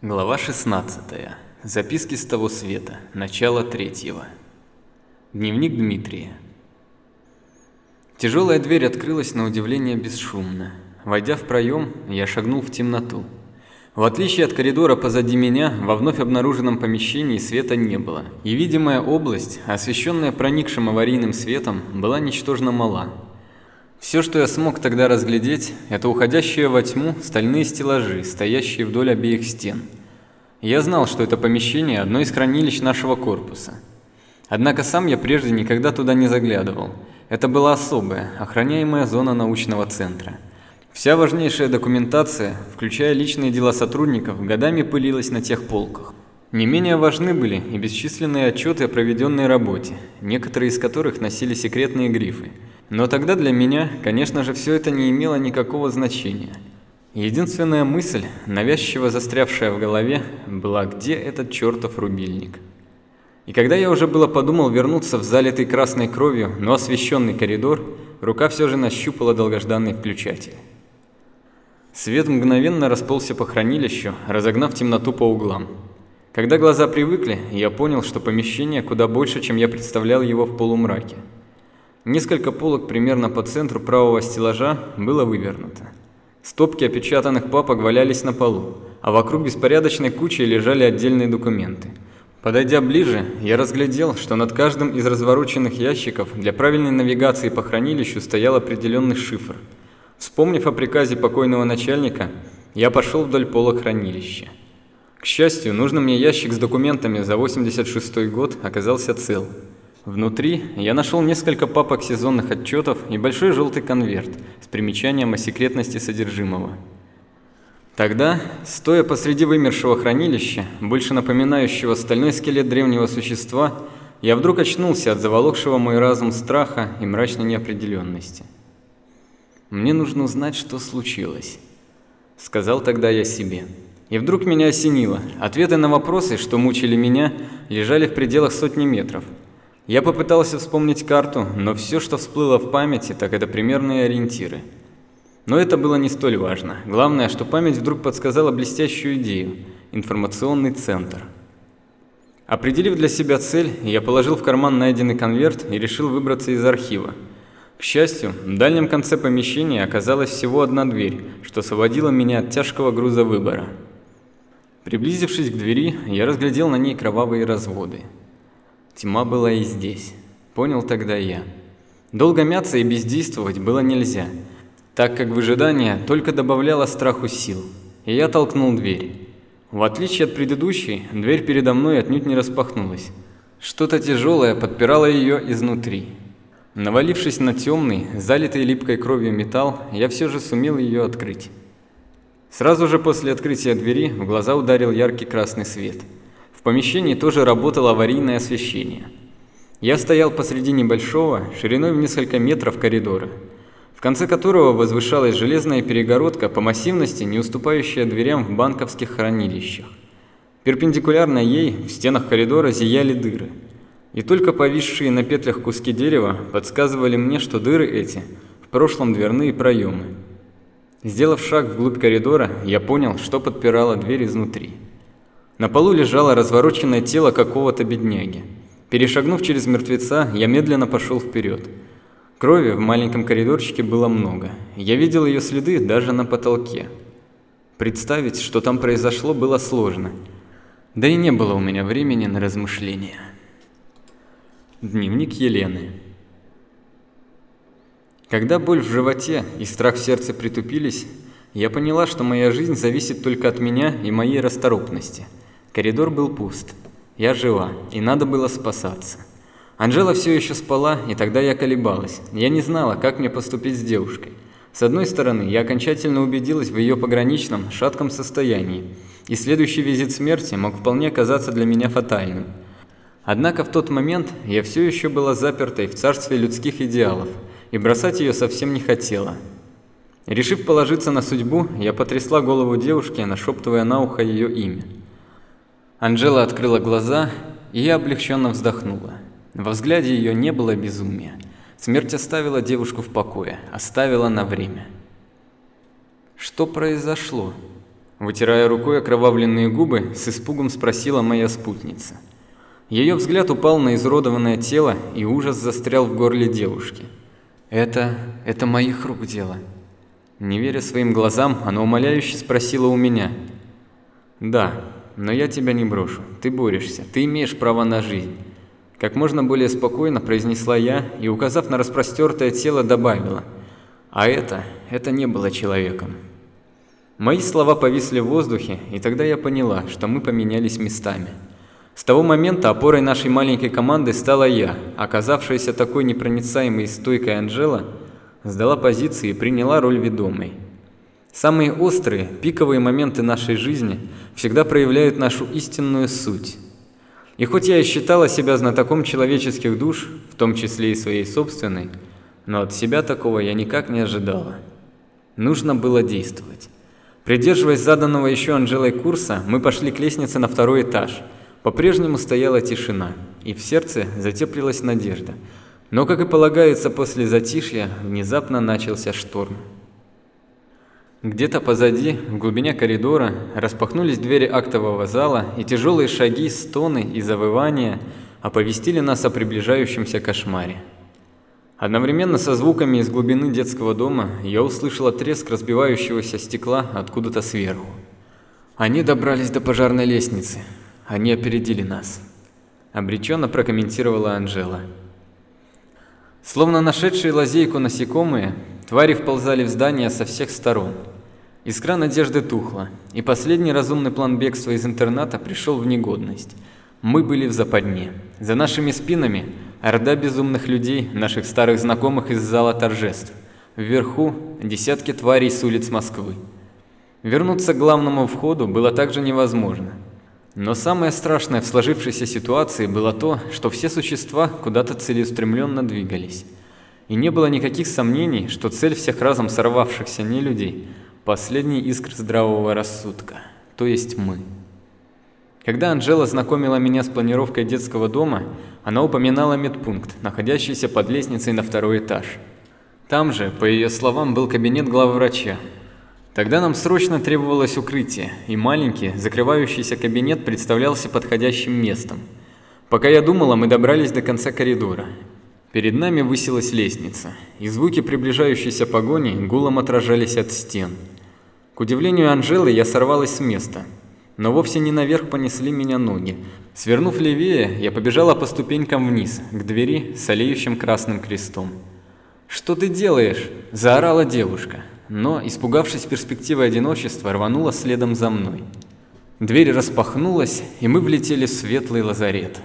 Глава 16. Записки с того света. Начало третьего. Дневник Дмитрия. Тяжелая дверь открылась на удивление бесшумно. Войдя в проем, я шагнул в темноту. В отличие от коридора позади меня, во вновь обнаруженном помещении света не было, и видимая область, освещенная проникшим аварийным светом, была ничтожно мала. Все, что я смог тогда разглядеть, это уходящие во тьму стальные стеллажи, стоящие вдоль обеих стен. Я знал, что это помещение одно из хранилищ нашего корпуса. Однако сам я прежде никогда туда не заглядывал. Это была особая, охраняемая зона научного центра. Вся важнейшая документация, включая личные дела сотрудников, годами пылилась на тех полках. Не менее важны были и бесчисленные отчеты о проведенной работе, некоторые из которых носили секретные грифы – но тогда для меня, конечно же, все это не имело никакого значения. Единственная мысль, навязчиво застрявшая в голове, была где этот чертов рубильник. И когда я уже было подумал вернуться в залитый красной кровью, но освещенный коридор, рука все же нащупала долгожданный включатель. Свет мгновенно расползся по хранилищу, разогнав темноту по углам. Когда глаза привыкли, я понял, что помещение куда больше, чем я представлял его в полумраке. Несколько полок примерно по центру правого стеллажа было вывернуто. Стопки опечатанных папок валялись на полу, а вокруг беспорядочной кучей лежали отдельные документы. Подойдя ближе, я разглядел, что над каждым из развороченных ящиков для правильной навигации по хранилищу стоял определенный шифр. Вспомнив о приказе покойного начальника, я пошел вдоль пола хранилища. К счастью, нужный мне ящик с документами за 86 год оказался цел. Внутри я нашел несколько папок сезонных отчетов и большой желтый конверт с примечанием о секретности содержимого. Тогда, стоя посреди вымершего хранилища, больше напоминающего стальной скелет древнего существа, я вдруг очнулся от заволокшего мой разум страха и мрачной неопределенности. «Мне нужно узнать, что случилось», — сказал тогда я себе. И вдруг меня осенило. Ответы на вопросы, что мучили меня, лежали в пределах сотни метров — я попытался вспомнить карту, но все, что всплыло в памяти, так это примерные ориентиры. Но это было не столь важно. Главное, что память вдруг подсказала блестящую идею – информационный центр. Определив для себя цель, я положил в карман найденный конверт и решил выбраться из архива. К счастью, в дальнем конце помещения оказалась всего одна дверь, что освободило меня от тяжкого груза выбора. Приблизившись к двери, я разглядел на ней кровавые разводы – Тьма была и здесь. Понял тогда я. Долго мяться и бездействовать было нельзя, так как выжидание только добавляло страху сил. И я толкнул дверь. В отличие от предыдущей, дверь передо мной отнюдь не распахнулась. Что-то тяжелое подпирало ее изнутри. Навалившись на темный, залитый липкой кровью металл, я все же сумел ее открыть. Сразу же после открытия двери в глаза ударил яркий красный свет – в помещении тоже работало аварийное освещение. Я стоял посреди небольшого, шириной в несколько метров коридора, в конце которого возвышалась железная перегородка по массивности, не уступающая дверям в банковских хранилищах. Перпендикулярно ей в стенах коридора зияли дыры. И только повисшие на петлях куски дерева подсказывали мне, что дыры эти в прошлом дверные проемы. Сделав шаг вглубь коридора, я понял, что подпирало дверь изнутри. На полу лежало развороченное тело какого-то бедняги. Перешагнув через мертвеца, я медленно пошел вперед. Крови в маленьком коридорчике было много. Я видел ее следы даже на потолке. Представить, что там произошло, было сложно. Да и не было у меня времени на размышления. Дневник Елены. Когда боль в животе и страх в сердце притупились, я поняла, что моя жизнь зависит только от меня и моей расторопности – Коридор был пуст. Я жива, и надо было спасаться. Анжела все еще спала, и тогда я колебалась. Я не знала, как мне поступить с девушкой. С одной стороны, я окончательно убедилась в ее пограничном, шатком состоянии, и следующий визит смерти мог вполне казаться для меня фатальным. Однако в тот момент я все еще была запертой в царстве людских идеалов, и бросать ее совсем не хотела. Решив положиться на судьбу, я потрясла голову девушки, нашептывая на ухо ее имя. Анжела открыла глаза, и облегченно вздохнула. Во взгляде ее не было безумия. Смерть оставила девушку в покое, оставила на время. «Что произошло?» Вытирая рукой окровавленные губы, с испугом спросила моя спутница. Ее взгляд упал на изуродованное тело, и ужас застрял в горле девушки. «Это... это моих рук дело». Не веря своим глазам, она умоляюще спросила у меня. «Да, но я тебя не брошу. Ты борешься. Ты имеешь право на жизнь». Как можно более спокойно произнесла я и, указав на распростертое тело, добавила. «А это... это не было человеком». Мои слова повисли в воздухе, и тогда я поняла, что мы поменялись местами. С того момента опорой нашей маленькой команды стала я, оказавшаяся такой непроницаемой и стойкой Анжела, сдала позиции и приняла роль ведомой. Самые острые, пиковые моменты нашей жизни всегда проявляют нашу истинную суть. И хоть я и считала себя знатоком человеческих душ, в том числе и своей собственной, но от себя такого я никак не ожидала. Нужно было действовать. Придерживаясь заданного еще Анжелой курса, мы пошли к лестнице на второй этаж. По-прежнему стояла тишина, и в сердце затеплилась надежда. Но, как и полагается после затишья, внезапно начался шторм. Где-то позади, в глубине коридора, распахнулись двери актового зала, и тяжелые шаги, стоны и завывания оповестили нас о приближающемся кошмаре. Одновременно со звуками из глубины детского дома я услышала треск разбивающегося стекла откуда-то сверху. Они добрались до пожарной лестницы. Они опередили нас. Обреченно прокомментировала Анжела. Словно нашедшие лазейку насекомые, твари вползали в здание со всех сторон. Искра надежды тухла, и последний разумный план бегства из интерната пришел в негодность. Мы были в западне. За нашими спинами Орда безумных людей, наших старых знакомых из зала торжеств. Вверху десятки тварей с улиц Москвы. Вернуться к главному входу было также невозможно. Но самое страшное в сложившейся ситуации было то, что все существа куда-то целеустремленно двигались. И не было никаких сомнений, что цель всех разом сорвавшихся нелюдей – последний искр здравого рассудка, то есть мы. Когда Анжела знакомила меня с планировкой детского дома, она упоминала медпункт, находящийся под лестницей на второй этаж. Там же, по ее словам, был кабинет главврача. Тогда нам срочно требовалось укрытие, и маленький, закрывающийся кабинет представлялся подходящим местом. Пока я думала, мы добрались до конца коридора. Перед нами высилась лестница, и звуки приближающейся погони гулом отражались от стен. К удивлению Анжелы, я сорвалась с места – но вовсе не наверх понесли меня ноги. Свернув левее, я побежала по ступенькам вниз, к двери с олеющим красным крестом. «Что ты делаешь?» – заорала девушка, но, испугавшись перспективы одиночества, рванула следом за мной. Дверь распахнулась, и мы влетели в светлый лазарет.